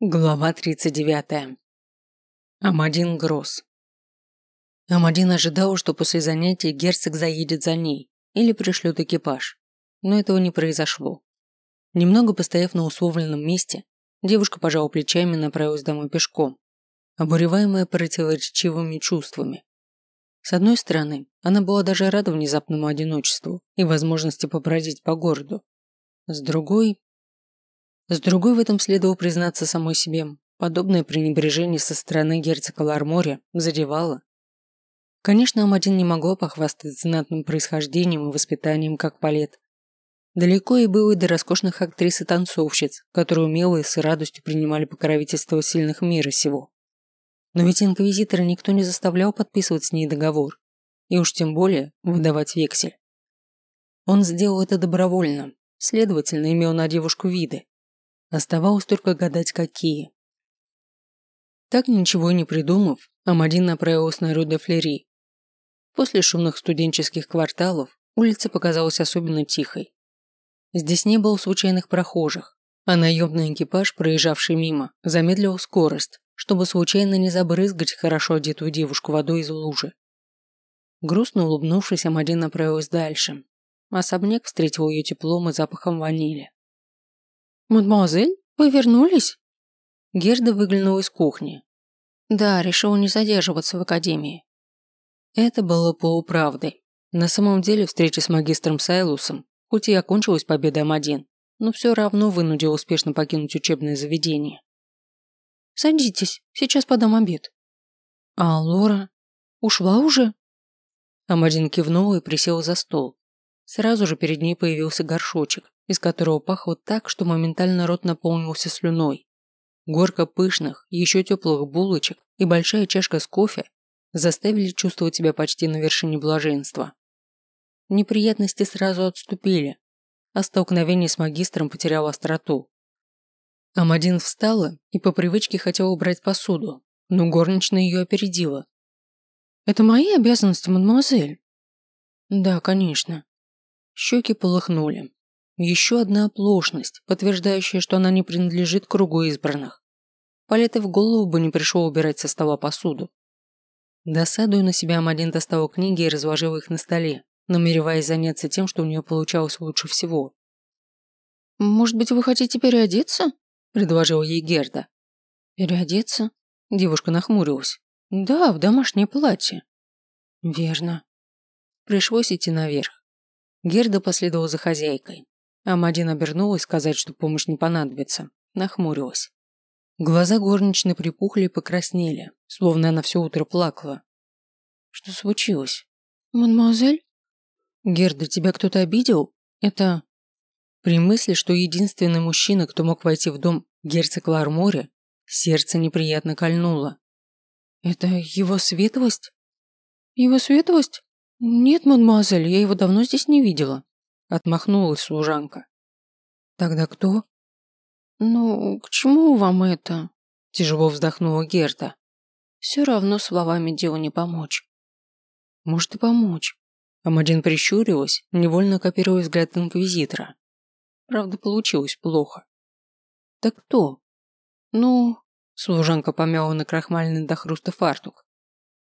Глава 39. Амадин Гросс. Амадин ожидал, что после занятий герцог заедет за ней или пришлет экипаж, но этого не произошло. Немного постояв на условленном месте, девушка пожала плечами и направилась домой пешком, обуреваемая противоречивыми чувствами. С одной стороны, она была даже рада внезапному одиночеству и возможности побродить по городу. С другой, с другой в этом следовало признаться самой себе. Подобное пренебрежение со стороны герцога Лармори задевало. Конечно, Амадин не могла похвастаться знатным происхождением и воспитанием, как Палет. Далеко и было и до роскошных актрис и танцовщиц, которые умело и с радостью принимали покровительство сильных мира сего. Но ведь инквизитора никто не заставлял подписывать с ней договор, и уж тем более выдавать вексель. Он сделал это добровольно, следовательно, имел на девушку виды, Оставалось только гадать, какие. Так ничего не придумав, Амадин направилась на Рю Флери. После шумных студенческих кварталов улица показалась особенно тихой. Здесь не было случайных прохожих, а наемный экипаж, проезжавший мимо, замедлил скорость, чтобы случайно не забрызгать хорошо одетую девушку водой из лужи. Грустно улыбнувшись, Амадин направилась дальше. Особняк встретил ее теплом и запахом ванили. «Мадемуазель, вы вернулись?» Герда выглянула из кухни. «Да, решила не задерживаться в академии». Это было полуправдой. На самом деле встреча с магистром Сайлусом, хоть и окончилась победой М1, но все равно вынудила успешно покинуть учебное заведение. «Садитесь, сейчас подам обед». «А Лора? Ушла уже?» Амадин кивнула и присела за стол. Сразу же перед ней появился горшочек, из которого пахло так, что моментально рот наполнился слюной. Горка пышных, еще теплых булочек и большая чашка с кофе заставили чувствовать себя почти на вершине блаженства. Неприятности сразу отступили, а столкновение с магистром потеряло остроту. Амадин встала и по привычке хотела убрать посуду, но горничная ее опередила. «Это мои обязанности, мадемуазель?» «Да, конечно». Щеки полыхнули, еще одна оплошность, подтверждающая, что она не принадлежит кругу избранных. Палеты в голову бы не пришел убирать со стола посуду. Досадуя на себя, Амадин достала книги и разложила их на столе, намереваясь заняться тем, что у нее получалось лучше всего. «Может быть, вы хотите переодеться?» – предложила ей Герда. «Переодеться?» – девушка нахмурилась. «Да, в домашнее платье». «Верно». Пришлось идти наверх. Герда последовала за хозяйкой. Амадин обернулась сказать, что помощь не понадобится. Нахмурилась. Глаза горничной припухли и покраснели, словно она все утро плакала. Что случилось? Мадемуазель? Герда, тебя кто-то обидел? Это... При мысли, что единственный мужчина, кто мог войти в дом герцог Ларморе, сердце неприятно кольнуло. Это его светлость? Его светлость? Нет, мадемуазель, я его давно здесь не видела. Отмахнулась служанка. Тогда кто? Ну, к чему вам это? Тяжело вздохнула Герта. Все равно словами делу не помочь. Может и помочь. Амадин прищурилась, невольно копируя взгляд инквизитора. Правда, получилось плохо. Так кто? Ну, служанка помяла на крахмальный до хруста фартук.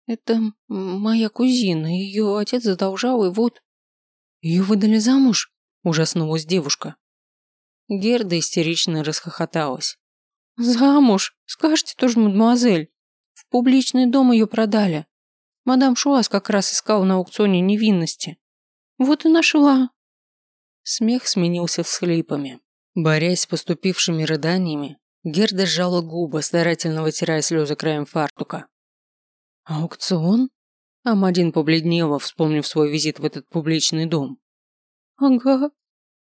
Это моя кузина, ее отец задолжал, и вот... «Ее выдали замуж?» – ужаснулась девушка. Герда истерично расхохоталась. «Замуж? Скажите тоже, мадемуазель. В публичный дом ее продали. Мадам Шуас как раз искала на аукционе невинности. Вот и нашла». Смех сменился всхлипами. Борясь с поступившими рыданиями, Герда сжала губы, старательно вытирая слезы краем фартука. «Аукцион?» Амадин побледнела, вспомнив свой визит в этот публичный дом. «Ага.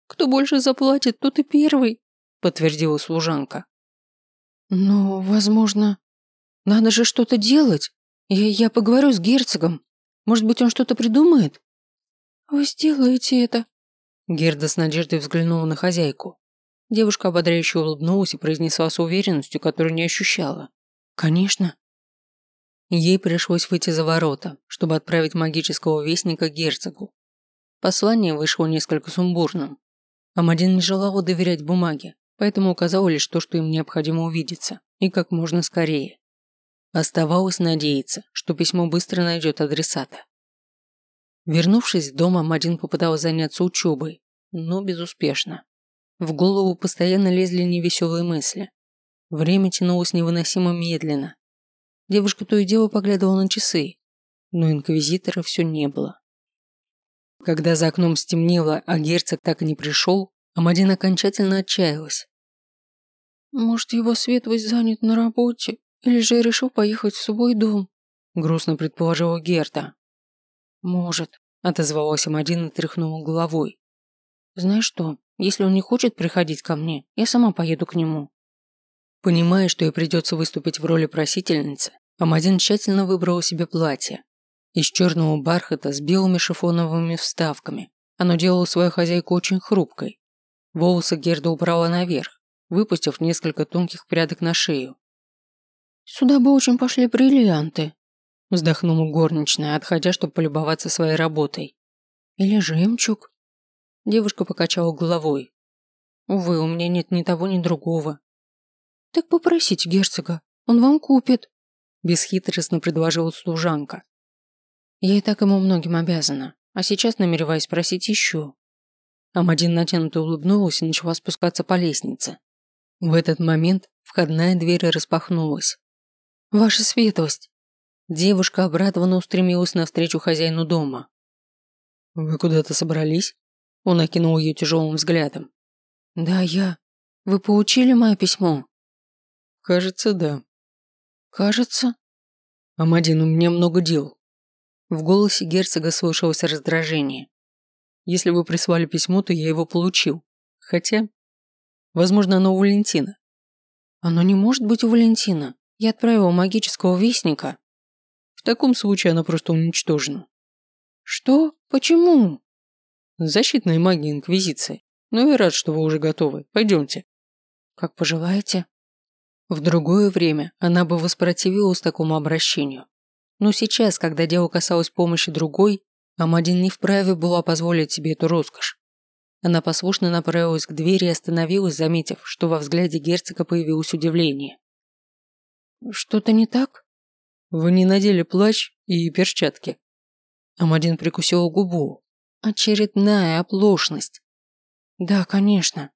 Кто больше заплатит, тот и первый», – подтвердила служанка. «Но, возможно, надо же что-то делать. Я, я поговорю с герцогом. Может быть, он что-то придумает?» «Вы сделаете это?» Герда с надеждой взглянула на хозяйку. Девушка ободряюще улыбнулась и произнесла с уверенностью, которую не ощущала. «Конечно». Ей пришлось выйти за ворота, чтобы отправить магического вестника герцогу. Послание вышло несколько сумбурным. Амадин не желала доверять бумаге, поэтому указал лишь то, что им необходимо увидеться, и как можно скорее. Оставалось надеяться, что письмо быстро найдет адресата. Вернувшись в дом, Амадин попыталась заняться учебой, но безуспешно. В голову постоянно лезли невеселые мысли. Время тянулось невыносимо медленно. Девушка то и дело поглядывала на часы, но инквизитора все не было. Когда за окном стемнело, а герцог так и не пришел, Амадин окончательно отчаялась. «Может, его светлость занят на работе, или же решил поехать в свой дом?» грустно предположила Герта. «Может», – отозвалась Амадин и тряхнула головой. «Знаешь что, если он не хочет приходить ко мне, я сама поеду к нему». Понимая, что ей придется выступить в роли просительницы, Амадин тщательно выбрала себе платье. Из черного бархата с белыми шифоновыми вставками. Оно делало свою хозяйку очень хрупкой. Волосы Герда убрала наверх, выпустив несколько тонких прядок на шею. «Сюда бы очень пошли бриллианты», вздохнула горничная, отходя, чтобы полюбоваться своей работой. «Или жемчуг?» Девушка покачала головой. «Увы, у меня нет ни того, ни другого». «Так попросите герцога, он вам купит», бесхитростно предложила служанка. «Я и так ему многим обязана, а сейчас намереваюсь просить еще». Амадин натянуто улыбнулась и начала спускаться по лестнице. В этот момент входная дверь распахнулась. «Ваша светлость!» Девушка обрадованно устремилась навстречу хозяину дома. «Вы куда-то собрались?» Он окинул ее тяжелым взглядом. «Да, я. Вы получили мое письмо?» «Кажется, да». «Кажется?» «Амадин, у меня много дел». В голосе герцога слышалось раздражение. «Если вы прислали письмо, то я его получил. Хотя, возможно, оно у Валентина». «Оно не может быть у Валентина. Я отправила магического вестника». В таком случае оно просто уничтожено. Что? Почему? Защитная магия Инквизиции. Но я рад, что вы уже готовы. Пойдемте. Как пожелаете. В другое время она бы воспротивилась такому обращению. Но сейчас, когда дело касалось помощи другой, Амадин не вправе была позволить себе эту роскошь. Она послушно направилась к двери и остановилась, заметив, что во взгляде герцога появилось удивление. «Что-то не так?» Вы не надели плащ и перчатки. Амадин прикусил губу. Очередная оплошность. Да, конечно.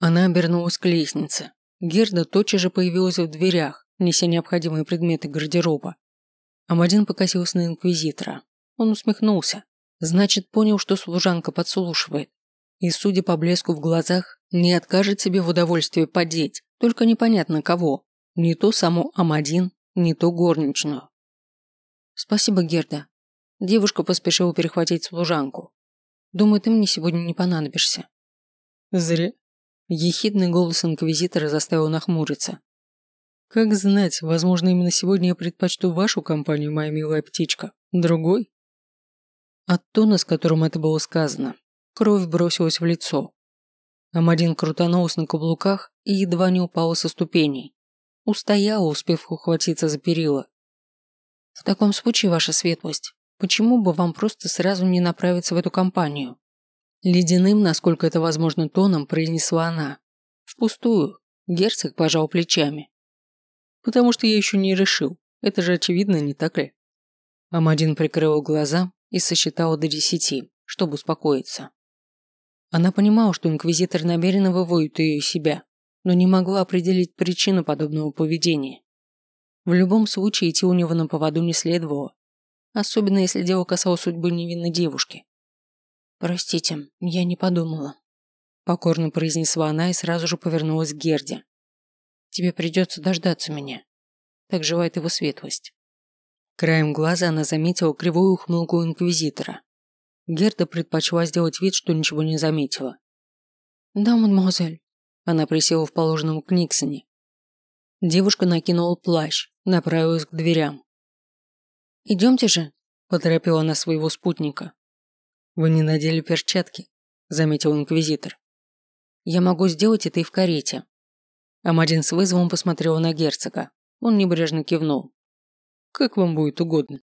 Она обернулась к лестнице. Герда тотчас же появилась в дверях, неся необходимые предметы гардероба. Амадин покосился на инквизитора. Он усмехнулся. Значит, понял, что служанка подслушивает. И, судя по блеску в глазах, не откажет себе в удовольствии подеть, только непонятно кого. Не то само Амадин, не то горничную. Спасибо, Герда. Девушка поспешила перехватить служанку. Думаю, ты мне сегодня не понадобишься. Зря. Ехидный голос инквизитора заставил нахмуриться. Как знать, возможно, именно сегодня я предпочту вашу компанию, моя милая птичка. Другой? От тона, с которым это было сказано, кровь бросилась в лицо. Амадин крутанулся на каблуках и едва не упал со ступеней. Устояла, успев ухватиться за перила. В таком случае, ваша светлость, почему бы вам просто сразу не направиться в эту компанию? Ледяным, насколько это возможно, тоном произнесла она. Впустую. Герцог пожал плечами. Потому что я еще не решил. Это же очевидно, не так ли? Амадин прикрыл глаза и сосчитал до десяти, чтобы успокоиться. Она понимала, что инквизитор намеренно выводит ее из себя, но не могла определить причину подобного поведения. В любом случае идти у него на поводу не следовало, особенно если дело касалось судьбы невинной девушки. «Простите, я не подумала», – покорно произнесла она и сразу же повернулась к Герде. «Тебе придется дождаться меня. Так желает его светлость». Краем глаза она заметила кривую ухмылку инквизитора. Герда предпочла сделать вид, что ничего не заметила. «Да, мадемуазель», она присела в положенном к Никсоне. Девушка накинула плащ, направилась к дверям. «Идемте же», – поторопила она своего спутника. «Вы не надели перчатки», – заметил инквизитор. «Я могу сделать это и в карете». Амадин с вызовом посмотрела на герцога. Он небрежно кивнул. «Как вам будет угодно».